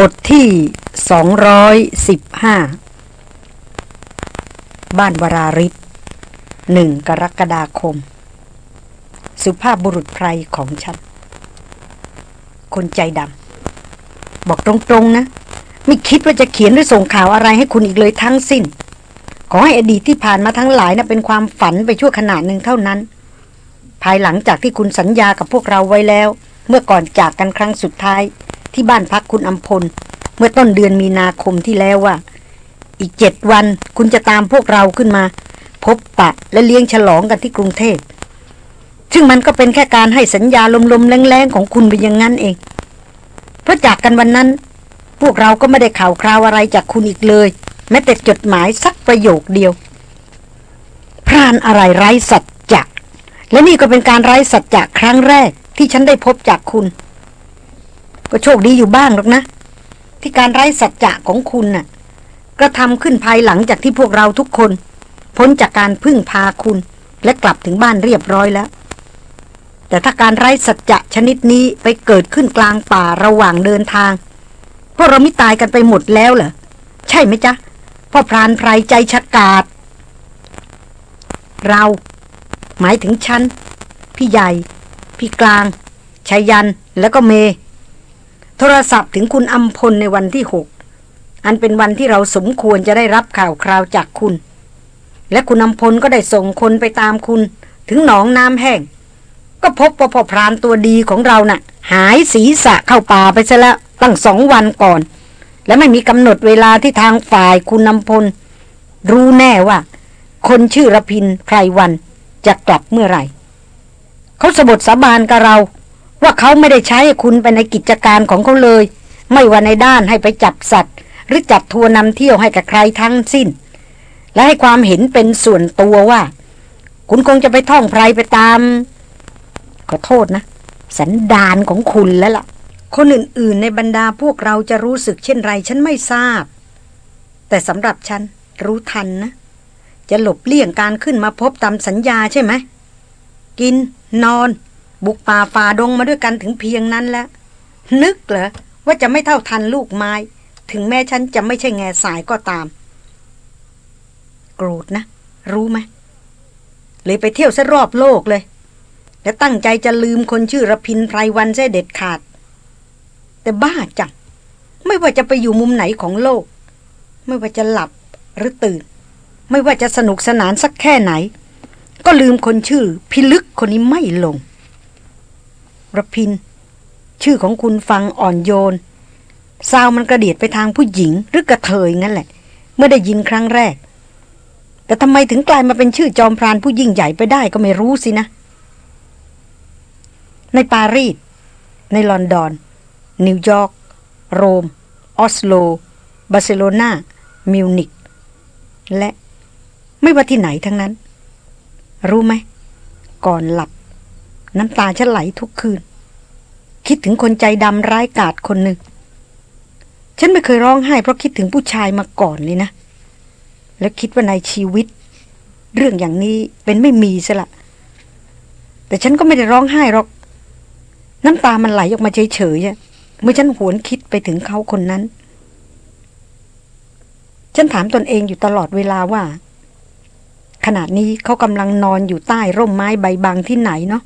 บทที่ 215 บ้านวราริศหนึ่งกรกฎาคม สุภาพบุรุษไพรของฉัน คนใจดำ บอกตรงๆนะ ไม่คิดว่าจะเขียนหรือส่งข่าวอะไรให้คุณอีกเลยทั้งสิ้น ขอให้อดีตที่ผ่านมาทั้งหลายนะเป็นความฝันไปชั่วขณะหนึ่งเท่านั้น ภายหลังจากที่คุณสัญญากับพวกเราไว้แล้ว เมื่อก่อนจากกันครั้งสุดท้าย ที่บ้านพักคุณอัมพล เมื่อต้นเดือนมีนาคมที่แล้วว่า อีกเจ็ดวันคุณจะตามพวกเราขึ้นมา พบปะและเลี้ยงฉลองกันที่กรุงเทพซึ่งมันก็เป็นแค่การให้สัญญาลมๆแรงๆของคุณไปอย่างนั้นเอง เพราะจากกันวันนั้น พวกเราก็ไม่ได้ข่าวคราวอะไรจากคุณอีกเลย แม้แต่จดหมายสักประโยคเดียว พรานอะไรไร้สัจจะและนี่ก็เป็นการไร้สัจจะครั้งแรกที่ฉันได้พบจากคุณ ก็โชคดีอยู่บ้างหรอกนะ ที่การไร้สัจจะของคุณน่ะกระทำขึ้นภายหลังจากที่พวกเราทุกคน พ้นจากการพึ่งพาคุณและกลับถึงบ้านเรียบร้อยแล้ว แต่ถ้าการไร้สัจจะชนิดนี้ไปเกิดขึ้นกลางป่าระหว่างเดินทาง พวกเราไม่ตายกันไปหมดแล้วเหรอ ใช่ไหมจ๊ะพ่อพรานไพรใจฉกาดเรา หมายถึงฉัน พี่ใหญ่ พี่กลางชายัน แล้วก็เม โทรศัพท์ถึงคุณอัมพลในวันที่หกอันเป็นวันที่เราสมควรจะได้รับข่าวคราวจากคุณ และคุณอัมพลก็ได้ส่งคนไปตามคุณ ถึงหนองน้ำแห้ง ก็พบว่าพ่อพรานตัวดีของเรานะ่ะ หายศีรษะเข้าป่าไปซะแล้วตั้งสองวันก่อน และไม่มีกำหนดเวลาที่ทางฝ่ายคุณนำพล รู้แน่ว่า คนชื่อระพินไพรวันจะกลับเมื่อไหร่ เขาสบทสาบานกับเรา ว่าเขาไม่ได้ใช้คุณไปในกิจการของเขาเลย ไม่ว่าในด้านให้ไปจับสัตว์ หรือจัดทัวร์นำเที่ยวให้กับใครทั้งสิ้น และให้ความเห็นเป็นส่วนตัวว่า คุณคงจะไปท่องไพรไปตาม ขอโทษนะ สันดานของคุณแล้วล่ะ คนอื่นๆ ในบรรดาพวกเราจะรู้สึกเช่นไรฉันไม่ทราบ แต่สำหรับฉันรู้ทันนะ จะหลบเลี่ยงการขึ้นมาพบตามสัญญาใช่ไหมกินนอน บุกป่าฝ่าดงมาด้วยกันถึงเพียงนั้นแล้ว นึกเหรอว่าจะไม่เท่าทันลูกไม้ ถึงแม้ฉันจะไม่ใช่แง่สายก็ตาม โกรธนะ รู้ไหมเลยไปเที่ยวซะรอบโลกเลย และตั้งใจจะลืมคนชื่อระพินไพรวันใช่เด็ดขาด แต่บ้าจังไม่ว่าจะไปอยู่มุมไหนของโลก ไม่ว่าจะหลับหรือตื่น ไม่ว่าจะสนุกสนานสักแค่ไหน ก็ลืมคนชื่อพิลึกคนนี้ไม่ลง ระพิน ชื่อของคุณฟังอ่อนโยนซาวมันกระเดียดไปทางผู้หญิงหรือกระเทยงั้นแหละ เมื่อได้ยินครั้งแรก แต่ทำไมถึงกลายมาเป็นชื่อจอมพรานผู้ยิ่งใหญ่ไปได้ก็ไม่รู้สินะ ในปารีส ในลอนดอน นิวยอร์ก โรม ออสโล บาร์เซโลนา มิวนิกและไม่ว่าที่ไหนทั้งนั้น รู้ไหม ก่อนหลับ น้ำตาฉันไหลทุกคืน คิดถึงคนใจดำร้ายกาจคนหนึ่ง ฉันไม่เคยร้องไห้เพราะคิดถึงผู้ชายมาก่อนเลยนะ แล้วคิดว่าในชีวิต เรื่องอย่างนี้เป็นไม่มีซะละ แต่ฉันก็ไม่ได้ร้องไห้หรอก น้ำตามันไหลออกมาเฉยๆเมื่อฉันหวนคิดไปถึงเขาคนนั้น ฉันถามตนเองอยู่ตลอดเวลาว่า ขณะนี้เขากำลังนอนอยู่ใต้ร่มไม้ใบบางที่ไหนเนาะ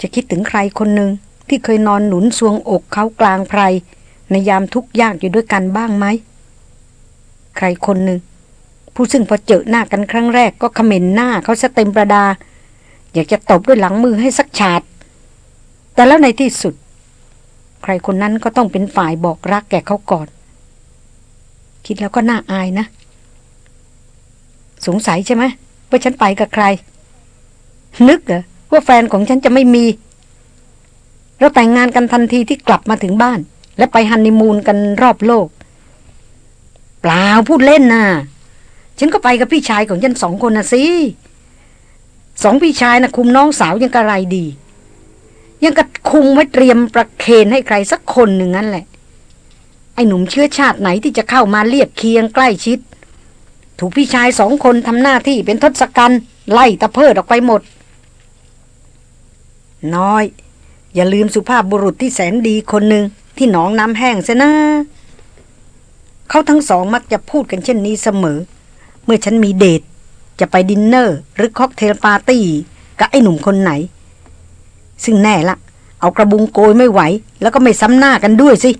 จะคิดถึงใครคนหนึ่ง ที่เคยนอนหนุนสวงอกเขากลางไพรในยามทุกข์ยากอยู่ด้วยกันบ้างไหม ใครคนหนึ่ง ผู้ซึ่งพอเจอหน้ากันครั้งแรกก็ขม็นหน้าเขาซะเต็มประดา อยากจะตบด้วยหลังมือให้สักฉาด แต่แล้วในที่สุด ใครคนนั้นก็ต้องเป็นฝ่ายบอกรักแก่เขาก่อน คิดแล้วก็น่าอายนะ สงสัยใช่ไหมว่าฉันไปกับใคร นึกเหรอว่าแฟนของฉันจะไม่มี เราแต่งงานกันทันทีที่กลับมาถึงบ้าน และไปฮันนีมูนกันรอบโลก เปล่าพูดเล่นนะ่ะ ฉันก็ไปกับพี่ชายของฉันสองคนนะสิสองพี่ชายนะคุมน้องสาวยังกระไรดี ยังกระคุมไว้เตรียมประเคนให้ใครสักคนหนึ่งนั่นแหละ ไอ้หนุ่มเชื้อชาติไหนที่จะเข้ามาเรียบเคียงใกล้ชิด ถูกพี่ชายสองคนทำหน้าที่เป็นทศกัณฐ์ไล่ตะเพิดออกไปหมด น้อย อย่าลืมสุภาพบุรุษที่แสนดีคนหนึ่งที่หนองน้ำแห้งซะนะ เขาทั้งสองมักจะพูดกันเช่นนี้เสมอ เมื่อฉันมีเดท จะไปดินเนอร์ หรือค็อกเทลปาร์ตี้กับไอ้หนุ่มคนไหน ซึ่งแน่ละ เอากระบุงโกยไม่ไหว แล้วก็ไม่ซ้ำหน้ากันด้วยสิ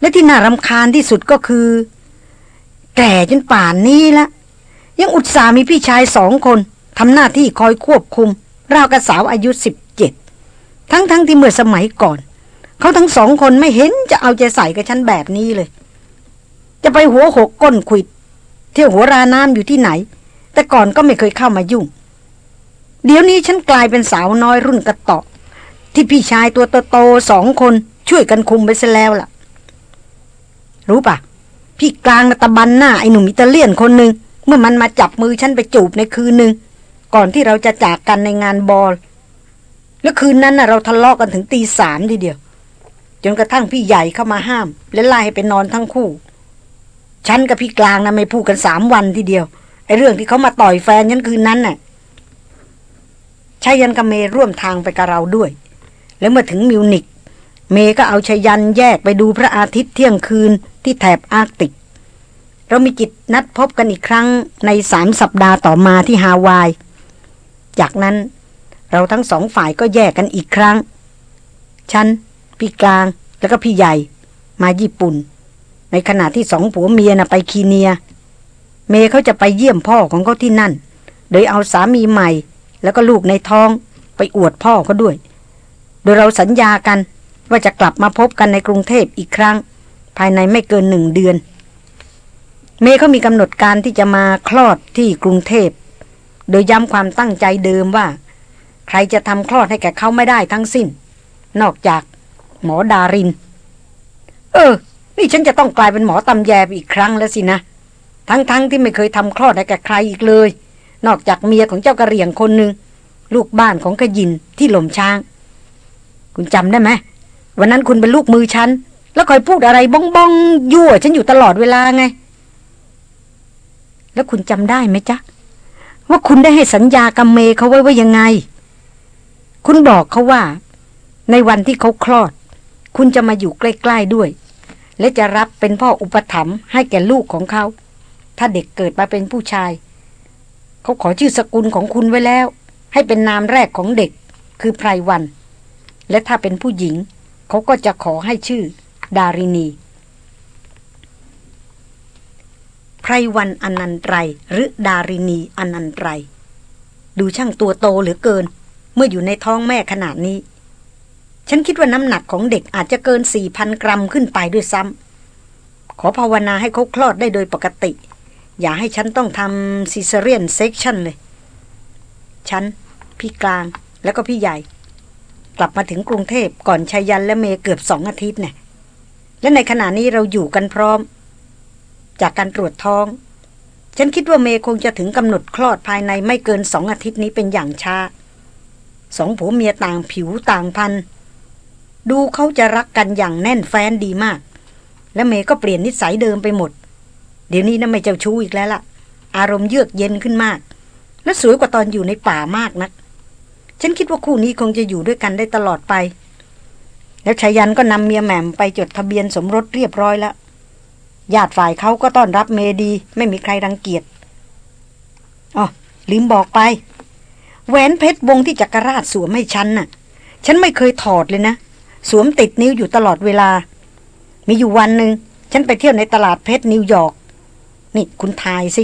และที่น่ารำคาญที่สุดก็คือ แก่จนป่านนี้ละยังอุตส่ามีพี่ชายสองคนทำหน้าที่คอยควบคุมราวกับสาวอายุสิบ ทั้งๆทที่เมื่อสมัยก่อน เขาทั้งสองคนไม่เห็นจะเอาใจใส่กับฉันแบบนี้เลย จะไปหัวหกก้นขิด เที่ยวหัวราน้ำอยู่ที่ไหน แต่ก่อนก็ไม่เคยเข้ามายุ่ง เดี๋ยวนี้ฉันกลายเป็นสาวน้อยรุ่นกระต่อที่พี่ชายตัวโตๆสองคนช่วยกันคุมไปซะแล้วล่ะ รู้ปะพี่กลางตะบันหน้าไอ้หนุ่มอิตาเลียนคนหนึ่งเมื่อมันมาจับมือฉันไปจูบในคืนหนึ่งก่อนที่เราจะจากกันในงานบอล แล้วคืนนั้นน่ะเราทะเลาะกกันถึงตีสามทีเดียว จนกระทั่งพี่ใหญ่เข้ามาห้าม และไล่ให้ไปนอนทั้งคู่ ฉันกับพี่กลางนะไม่พูดกันสามวันทีเดียว ไอ้เรื่องที่เขามาต่อยแฟนฉันคืนนั้นน่ะไชยันต์กับเมย์ร่วมทางไปกับเราด้วย แล้วเมื่อถึงมิวนิกเมย์ก็เอาไชยันต์แยกไปดูพระอาทิตย์เที่ยงคืนที่แถบอาร์กติก เรามีจิตนัดพบกันอีกครั้งในสามสัปดาห์ต่อมาที่ฮาวาย จากนั้น เราทั้งสองฝ่ายก็แยกกันอีกครั้ง ฉัน พี่กลาง แล้วก็พี่ใหญ่ มาญี่ปุ่น ในขณะที่สองผัวเมียนะไปคีเนีย เมย์เขาจะไปเยี่ยมพ่อของเขาที่นั่น โดยเอาสามีใหม่ แล้วก็ลูกในท้องไปอวดพ่อเขาด้วย โดยเราสัญญากันว่าจะกลับมาพบกันในกรุงเทพอีกครั้ง ภายในไม่เกินหนึ่งเดือน เมย์เขามีกำหนดการที่จะมาคลอดที่กรุงเทพ โดยย้ำความตั้งใจเดิมว่า ใครจะทำคลอดให้แกเขาไม่ได้ทั้งสิ้น นอกจากหมอดาริน เออ นี่ฉันจะต้องกลายเป็นหมอตำแยไปอีกครั้งแล้วสินะ ทั้งๆทที่ไม่เคยทำคลอดให้แกใครอีกเลย นอกจากเมียของเจ้ากระเหรี่ยงคนหนึ่งลูกบ้านของขยินที่หล่มช้าง คุณจำได้ไหมวันนั้นคุณเป็นลูกมือฉัน แล้วคอยพูดอะไรบ้องบ้องยั่วฉันอยู่ตลอดเวลาไง แล้วคุณจำได้ไหมจ๊ะว่าคุณได้ให้สัญญากับเมเขาไว้ว่ายังไง คุณบอกเขาว่า ในวันที่เขาคลอด คุณจะมาอยู่ใกล้ๆด้วย และจะรับเป็นพ่ออุปถัมภ์ให้แก่ลูกของเขา ถ้าเด็กเกิดมาเป็นผู้ชาย เขาขอชื่อสกุลของคุณไว้แล้ว ให้เป็นนามแรกของเด็ก คือไพรวัน และถ้าเป็นผู้หญิง เขาก็จะขอให้ชื่อ ดารินีไพรวันอนันตรหรือดารินีอนันตรดูช่างตัวโตเหลือเกิน เมื่ออยู่ในท้องแม่ขนาดนี้ ฉันคิดว่าน้ำหนักของเด็กอาจจะเกินสี่พันกรัมขึ้นไปด้วยซ้ำขอภาวนาให้เขาคลอดได้โดยปกติ อย่าให้ฉันต้องทำ caesarean section เลย ฉัน พี่กลางแล้วก็พี่ใหญ่ กลับมาถึงกรุงเทพก่อนไชยยันต์และเมย์เกือบสองอาทิตย์เนี่ยและในขณะนี้เราอยู่กันพร้อม จากการตรวจท้อง ฉันคิดว่าเมย์คงจะถึงกำหนดคลอดภายในไม่เกินสองอาทิตย์นี้เป็นอย่างช้า สองผัวเมียต่างผิวต่างพัน ดูเขาจะรักกันอย่างแน่นแฟนดีมาก และเมย์ก็เปลี่ยนนิสัยเดิมไปหมด เดี๋ยวนี้นะไม่เจ้าชู้อีกแล้วล่ะ อารมณ์เยือกเย็นขึ้นมาก และสวยกว่าตอนอยู่ในป่ามากนะัก ฉันคิดว่าคู่นี้คงจะอยู่ด้วยกันได้ตลอดไป แล้วชายันก็นำเมียแหม่มไปจดทะเบียนสมรสเรียบร้อยแล้วญาติฝ่ายเขาก็ต้อนรับเมดี ไม่มีใครรังเกียจอ๋อลืมบอกไป แหวนเพชรวงที่จักรราชสวมให้ฉันน่ะ ฉันไม่เคยถอดเลยนะ สวมติดนิ้วอยู่ตลอดเวลา มีอยู่วันหนึ่งฉันไปเที่ยวในตลาดเพชรนิวยอร์ก นี่คุณทายสิ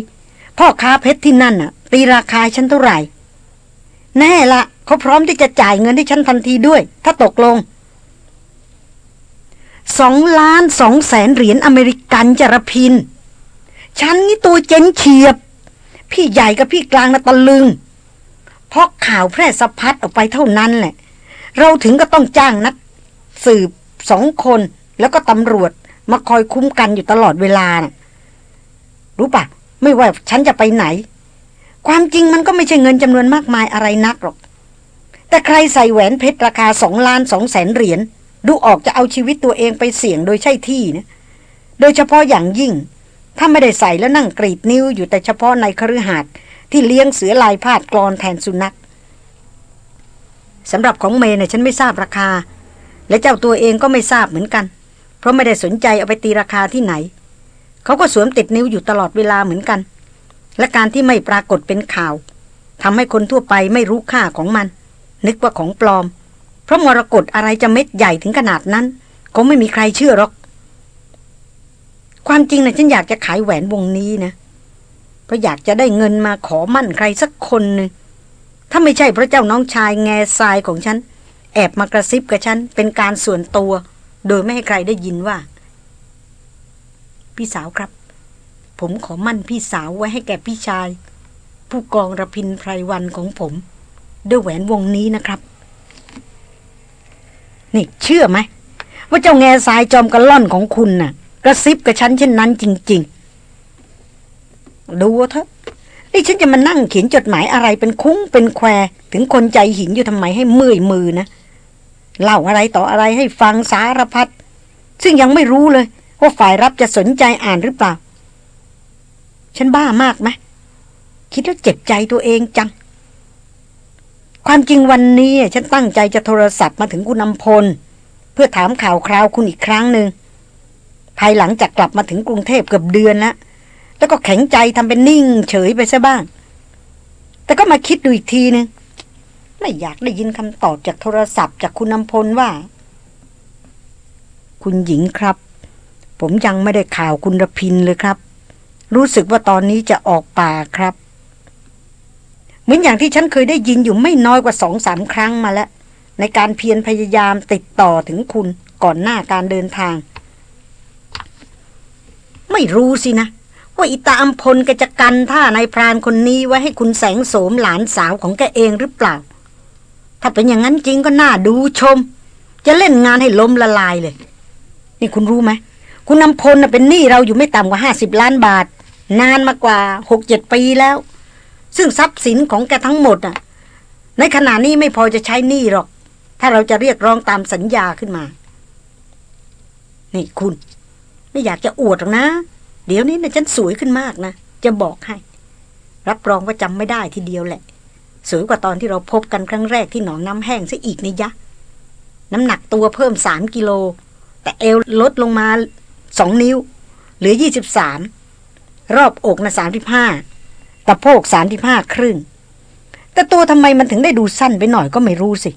พ่อค้าเพชรที่นั่นน่ะ ตีราคาฉันเท่าไหร่ แน่ละเขาพร้อมที่จะจ่ายเงินให้ฉันทันทีด้วย ถ้าตกลงสองล้านสองแสนเหรียญอเมริกันจรพิน ฉันนี่ตัวเจนเฉียบ พี่ใหญ่กับพี่กลางนะตะลึง เพราะข่าวแพร่สะพัดออกไปเท่านั้นแหละ เราถึงก็ต้องจ้างนัก สืบสองคนแล้วก็ตำรวจมาคอยคุ้มกันอยู่ตลอดเวลานะรู้ปะไม่ว่าฉันจะไปไหน ความจริงมันก็ไม่ใช่เงินจำนวนมากมายอะไรนักหรอก แต่ใครใส่แหวนเพชรราคาสองล้านสองแสนเหรียญดูออกจะเอาชีวิตตัวเองไปเสี่ยงโดยใช่ที่นะ โดยเฉพาะอย่างยิ่ง ถ้าไม่ได้ใส่แล้วนั่งกรีดนิ้วอยู่แต่เฉพาะในคฤหาสน์ ที่เลี้ยงเสือลายพาดกรอนแทนสุนัขสำหรับของเมย์เนี่ยฉันไม่ทราบราคา และเจ้าตัวเองก็ไม่ทราบเหมือนกัน เพราะไม่ได้สนใจเอาไปตีราคาที่ไหน เขาก็สวมติดนิ้วอยู่ตลอดเวลาเหมือนกัน และการที่ไม่ปรากฏเป็นข่าวทำให้คนทั่วไปไม่รู้ค่าของมัน นึกว่าของปลอม เพราะมรกตอะไรจะเม็ดใหญ่ถึงขนาดนั้นก็ไม่มีใครเชื่อหรอก ความจริงนะฉันอยากจะขายแหวนวงนี้นะ เพราะอยากจะได้เงินมาขอมั่นใครสักคนหนึ่งถ้าไม่ใช่พระเจ้าน้องชายแง่ทรายของฉัน แอบมากระซิบกับฉัน เป็นการส่วนตัว โดยไม่ให้ใครได้ยินว่า พี่สาวครับ ผมขอมั่นพี่สาวไว้ให้แก่พี่ชาย ผู้กองระพินไพรวันของผม ด้วยแหวนวงนี้นะครับ นี่เชื่อไหมว่าเจ้าแง่ทรายจอมกระล่อนของคุณน่ะ กระซิบกับฉันเช่นนั้นจริงๆ ดูเถอะนี่ฉันจะมานั่งเขียนจดหมายอะไรเป็นคุ้งเป็นแคว ถึงคนใจหินอยู่ทำไมให้เมื่อยมือนะ เล่าอะไรต่ออะไรให้ฟังสารพัดซึ่งยังไม่รู้เลย ว่าฝ่ายรับจะสนใจอ่านหรือเปล่า ฉันบ้ามากไหมคิดแล้วเจ็บใจตัวเองจัง ความจริงวันนี้ฉันตั้งใจจะโทรศัพท์มาถึงคุณนำพล เพื่อถามข่าวคราวคุณอีกครั้งหนึ่งภายหลังจากกลับมาถึงกรุงเทพเกือบเดือนแล้ว แล้วก็แข็งใจทำเป็นนิ่ง เฉยไปซะบ้าง แต่ก็มาคิดดูอีกทีนึงไม่อยากได้ยินคำตอบจากโทรศัพท์จากคุณนำพลว่า คุณหญิงครับ ผมยังไม่ได้ข่าวคุณรพินเลยครับ รู้สึกว่าตอนนี้จะออกป่าครับ เหมือนอย่างที่ฉันเคยได้ยินอยู่ไม่น้อยกว่าสองสามครั้งมาแล้ว ในการเพียรพยายามติดต่อถึงคุณก่อนหน้าการเดินทาง ไม่รู้สินะ ว่าอิตาอัมพลกจะกันท่านายพรานคนนี้ไว้ให้คุณแสงโสมหลานสาวของแกเองหรือเปล่า ถ้าเป็นอย่างนั้นจริงก็น่าดูชม จะเล่นงานให้ล้มละลายเลย นี่คุณรู้ไหมคุณนำพลเป็นหนี้เราอยู่ไม่ต่ำกว่าห้าสิบล้านบาท นานมากว่าหกเจ็ดปีแล้ว ซึ่งทรัพย์สินของแกทั้งหมดอะ ในขณะนี้ไม่พอจะใช้หนี้หรอก ถ้าเราจะเรียกร้องตามสัญญาขึ้นมา นี่คุณ ไม่อยากจะอวดหรอกนะ เดี๋ยวนี้นะฉันสวยขึ้นมากนะ จะบอกให้ รับรองว่าจำไม่ได้ทีเดียวแหละ สวยกว่าตอนที่เราพบกันครั้งแรกที่หนองน้ำแห้งซะอีกนี่ยะ น้ำหนักตัวเพิ่มสามกิโล แต่เอวลดลงมาสองนิ้ว เหลือยี่สิบสามรอบอกนะสามสิบห้าตะโพกสามสิบห้าครึ่ง แต่ตัวทำไมมันถึงได้ดูสั้นไปหน่อยก็ไม่รู้สิ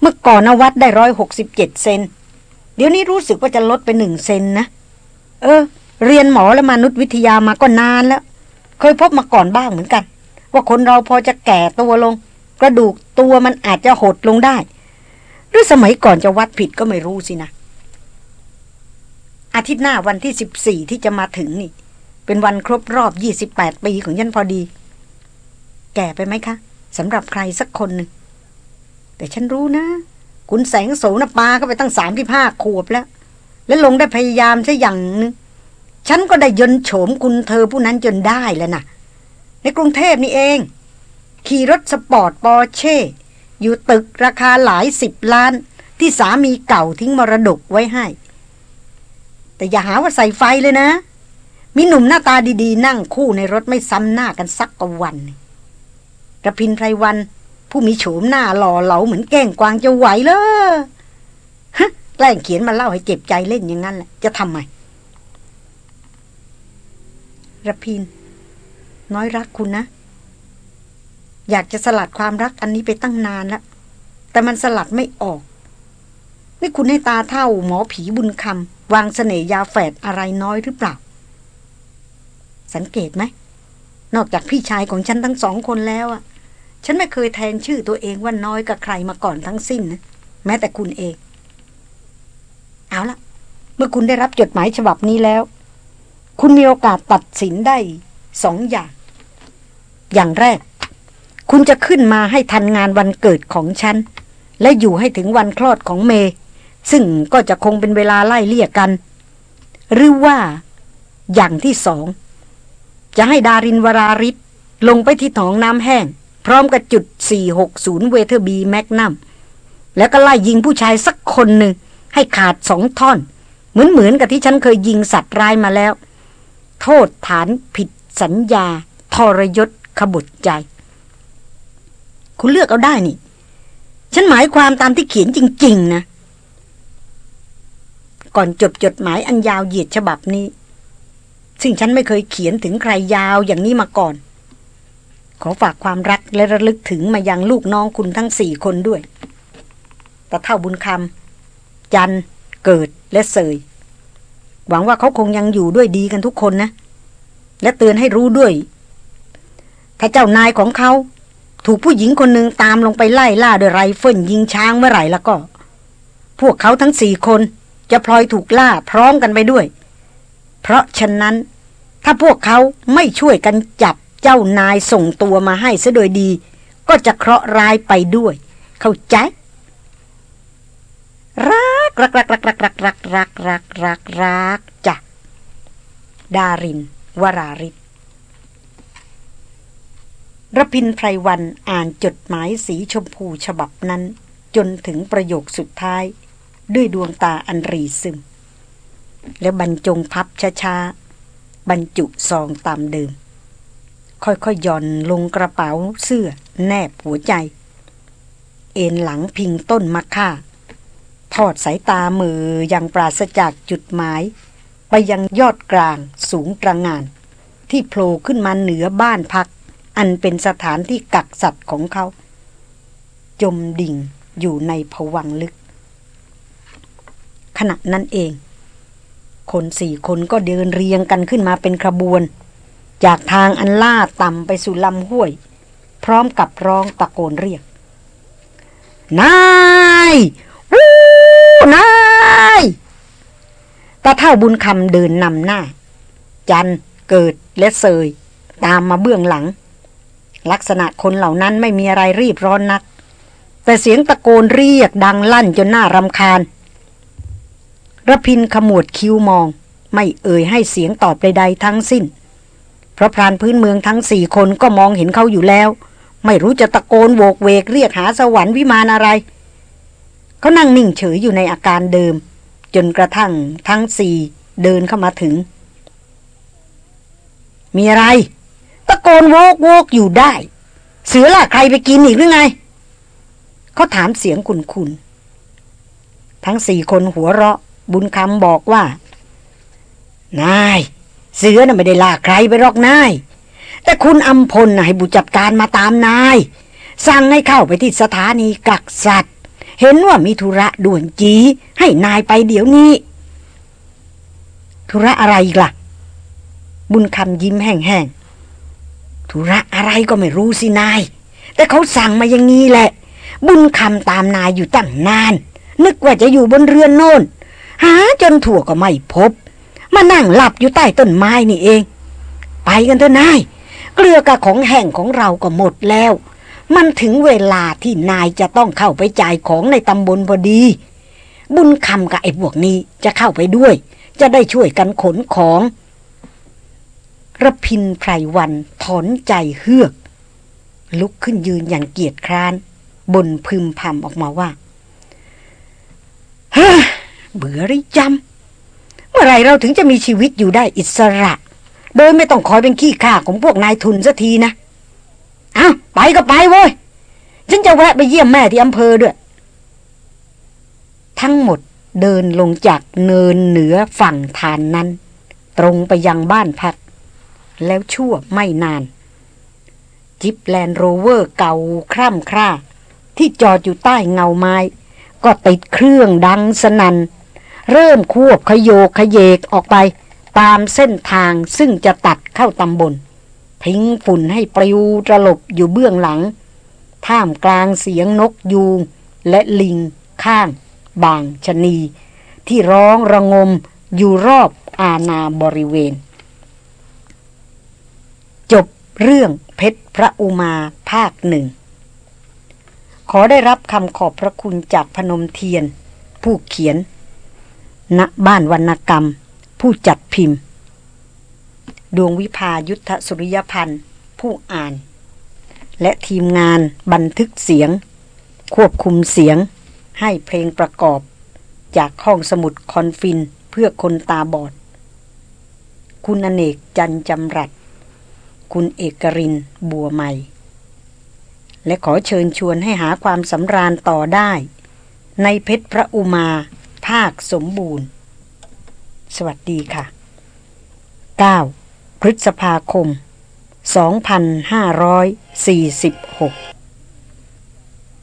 เมื่อก่อนนวัดได้ร้อยหกสิบเจ็ดเซน เดี๋ยวนี้รู้สึกว่าจะลดไปหนึ่งเซนนะ เออ เรียนหมอและมนุษยวิทยามาก็นานแล้ว เคยพบมาก่อนบ้างเหมือนกัน ว่าคนเราพอจะแก่ตัวลง กระดูกตัวมันอาจจะหดลงได้ หรือสมัยก่อนจะวัดผิดก็ไม่รู้สินะ อาทิตย์หน้าวันที่สิบสี่ที่จะมาถึงนี่ เป็นวันครบรอบยี่สิบแปดปีของยันพอดี แก่ไปไหมคะสำหรับใครสักคนหนึ่งแต่ฉันรู้นะ คุณแสงโสนปาก็ไปตั้งสามสิบห้าขวบแล้ว และลงได้พยายามไชยยันต์นึง ฉันก็ได้ยลโฉมคุณเธอผู้นั้นจนได้แล้วนะในกรุงเทพนี่เอง ขี่รถสปอร์ตปอร์เช่ อยู่ตึกราคาหลายสิบล้าน ที่สามีเก่าทิ้งมรดกไว้ให้ แต่อย่าหาว่าใส่ไฟเลยนะ มีหนุ่มหน้าตาดีๆ นั่งคู่ในรถไม่ซ้ำหน้ากันสักกวันระพินไพรวัน ผู้มีโฉมหน้าหล่อเหลาเหมือนแก้งกวางจะไหวเลยฮะแกล้งเขียนมาเล่าให้เจ็บใจเล่นอย่างนั้นแหละจะทำไม ระพิน น้อยรักคุณนะ อยากจะสลัดความรักอันนี้ไปตั้งนานแล้วแต่มันสลัดไม่ออก นี่คุณให้ตาเท่าหมอผีบุญคำวางเสน่ยาแฝดอะไรน้อยหรือเปล่า สังเกตไหม นอกจากพี่ชายของฉันทั้งสองคนแล้วอะฉันไม่เคยแทนชื่อตัวเองว่าน้อยกับใครมาก่อนทั้งสิ้นนะแม้แต่คุณเอง เอาละเมื่อคุณได้รับจดหมายฉบับนี้แล้ว คุณมีโอกาสตัดสินได้สองอย่าง อย่างแรก คุณจะขึ้นมาให้ทันงานวันเกิดของฉัน และอยู่ให้ถึงวันคลอดของเม ซึ่งก็จะคงเป็นเวลาไล่เลี่ยกัน หรือว่า อย่างที่สอง จะให้ดารินวราริศลงไปที่ถองน้ำแห้ง พร้อมกับจุด 460 เวเทอร์บีแมกนัมแล้วก็ไล่ยิงผู้ชายสักคนหนึ่ง ให้ขาดสองท่อน เหมือนเหมือนกับที่ฉันเคยยิงสัตว์ร้ายมาแล้ว โทษฐานผิดสัญญา ทรยศขบุตรใจ คุณเลือกเอาได้นี่ ฉันหมายความตามที่เขียนจริง ๆ นะ ก่อนจดจดหมายอันยาวเหยียดฉบับนี้ ซึ่งฉันไม่เคยเขียนถึงใครยาวอย่างนี้มาก่อน ขอฝากความรักและระลึกถึงมายังลูกน้องคุณทั้งสี่คนด้วยตาเท่าบุญคำจัน เกิดและเสย หวังว่าเขาคงยังอยู่ด้วยดีกันทุกคนนะ และเตือนให้รู้ด้วย ถ้าเจ้านายของเขาถูกผู้หญิงคนหนึ่งตามลงไปไล่ล่าด้วยไรเฟิลยิงช้างเมื่อไหร่แล้วก็ พวกเขาทั้งสี่คนจะพลอยถูกล่าพร้อมกันไปด้วย เพราะฉะนั้น ถ้าพวกเขาไม่ช่วยกันจับเจ้านายส่งตัวมาให้ซะโดยดี ก็จะเคราะห์ร้ายไปด้วย เข้าใจ รักรักรักรักรักรักรักรักรักรักรักจ้ะดาริน วราริศรพินไพรวันอ่านจดหมายสีชมพูฉบับนั้น จนถึงประโยคสุดท้าย ด้วยดวงตาอันรีซึม แล้วบรรจงพับช้าๆ บรรจุซองตามเดิม ค่อยๆย่อนลงกระเป๋าเสื้อแนบหัวใจ เอ็นหลังพิงต้นมะค่า ทอดสายตามืออย่างปราศจากจุดหมาย ไปยังยอดกลางสูงตระงาน ที่โผล่ขึ้นมาเหนือบ้านพัก อันเป็นสถานที่กักสัตว์ของเขา จมดิ่งอยู่ในผวังลึก ขณะนั้นเอง คนสี่คนก็เดินเรียงกันขึ้นมาเป็นขบวน จากทางอันล่าต่ำไปสู่ลำห้วย พร้อมกับร้องตะโกนเรียก นาย นายตาเท่าบุญคำเดินนำหน้า จันเกิดและเสยตามมาเบื้องหลัง ลักษณะคนเหล่านั้นไม่มีอะไรรีบร้อนนัก แต่เสียงตะโกนเรียกดังลั่นจนน่ารำคาญระพินขมวดคิ้วมอง ไม่เอ่ยให้เสียงตอบใดๆทั้งสิ้น เพราะพรานพื้นเมืองทั้งสี่คนก็มองเห็นเขาอยู่แล้ว ไม่รู้จะตะโกนโวกเวกเรียกหาสวรรค์วิมานอะไร เขานั่งนิ่งเฉยอยู่ในอาการเดิม จนกระทั่งทั้งสี่เดินเข้ามาถึง มีอะไร ตะโกนโวกโวกอยู่ได้ เสือล่ะใครไปกินอีกหรือไง เขาถามเสียงคุนคุนทั้งสี่คนหัวเราะ บุญคำบอกว่า นาย เสือน่ะไม่ได้ล่าใครไปหรอกนาย แต่คุณอัมพลนะให้บุจัดการมาตามนาย สั่งให้เข้าไปที่สถานีกักสัตว์ เห็นว่ามีธุระด่วนจี ให้นายไปเดี๋ยวนี้ ธุระอะไรกละ่ะ บุญคำยิ้มแห้งๆ ธุระอะไรก็ไม่รู้สินาย แต่เขาสั่งมาอย่างนี้แหละ บุญคำตามนายอยู่ตั้งนาน นึกว่าจะอยู่บนเรือนโน่น หาจนถั่วก็ไม่พบ มานั่งหลับอยู่ใต้ต้นไม้นี่เอง ไปกันเถอะนาย เกลือกับของแห้งของเราก็หมดแล้ว มันถึงเวลาที่นายจะต้องเข้าไปจ่ายของในตำบลพอดี บุญคำกับไอ้พวกนี้จะเข้าไปด้วย จะได้ช่วยกันขนของระพินไพรวันถอนใจเฮือก ลุกขึ้นยืนอย่างเกียจคร้าน บนพึมพำออกมาว่าฮ้เบื่อริจำเมื่อไรเราถึงจะมีชีวิตอยู่ได้อิสระ โดยไม่ต้องคอยเป็นขี้ข้าของพวกนายทุนสักทีนะ อ้าไปก็ไปโว้ย ฉันจะแวะไปเยี่ยมแม่ที่อำเภอด้วย ทั้งหมดเดินลงจากเนินเหนือฝั่งฐานนั้น ตรงไปยังบ้านพัก แล้วชั่วไม่นาน จี๊ป Land Rover เก่าคร่ำคร่า ที่จอดอยู่ใต้เงาไม้ ก็ติดเครื่องดังสนั่นเริ่มควบขโยกขเยกออกไปตามเส้นทางซึ่งจะตัดเข้าตำบล ทิ้งฝุ่นให้ปลิวตลบอยู่เบื้องหลัง ท่ามกลางเสียงนกยูงและลิงค่าง บ่างชะนี ที่ร้องระงมอยู่รอบอาณาบริเวณ จบเรื่องเพชรพระอุมาภาคหนึ่ง ขอได้รับคำขอบพระคุณจากพนมเทียน ผู้เขียน ณบ้านวรรณกรรม ผู้จัดพิมพ์ ดวงวิพายุทธสุริยพันธ์ ผู้อ่าน และทีมงานบันทึกเสียง ควบคุมเสียง ให้เพลงประกอบ จากห้องสมุดคอลฟิลด์เพื่อคนตาบอด คุณอเนกจันจำรัด คุณเอกรินบัวใหม่ และขอเชิญชวนให้หาความสำราญต่อได้ ในเพชรพระอุมา ภาคสมบูรณ์ สวัสดีค่ะ 9. พฤษภาคม 2546